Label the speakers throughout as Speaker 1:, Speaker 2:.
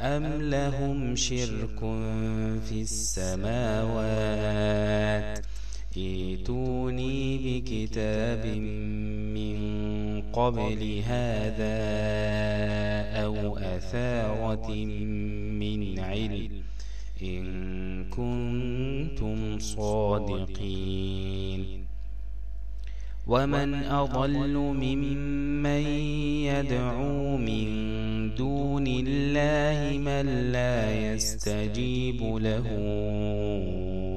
Speaker 1: أم لهم شرك في السماوات. ائتوني بكتاب من قبل هذا أو أثارة من علم. إن كنتم صادقين. ومن أضل ممن يدعو من دون الله من لا يستجيب له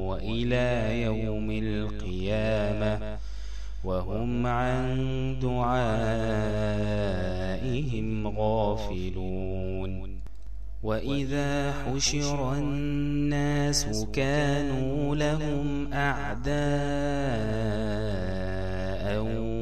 Speaker 1: وإلى يوم القيامة. وهم عن دعائهم غافلون. وإذا حشر الناس كانوا لهم أعداء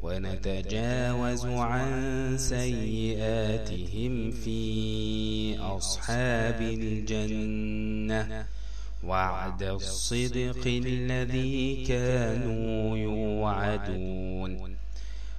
Speaker 1: ونتجاوز عن سيئاتهم في أصحاب الجنة. وعد الصدق الذي كانوا يوعدون.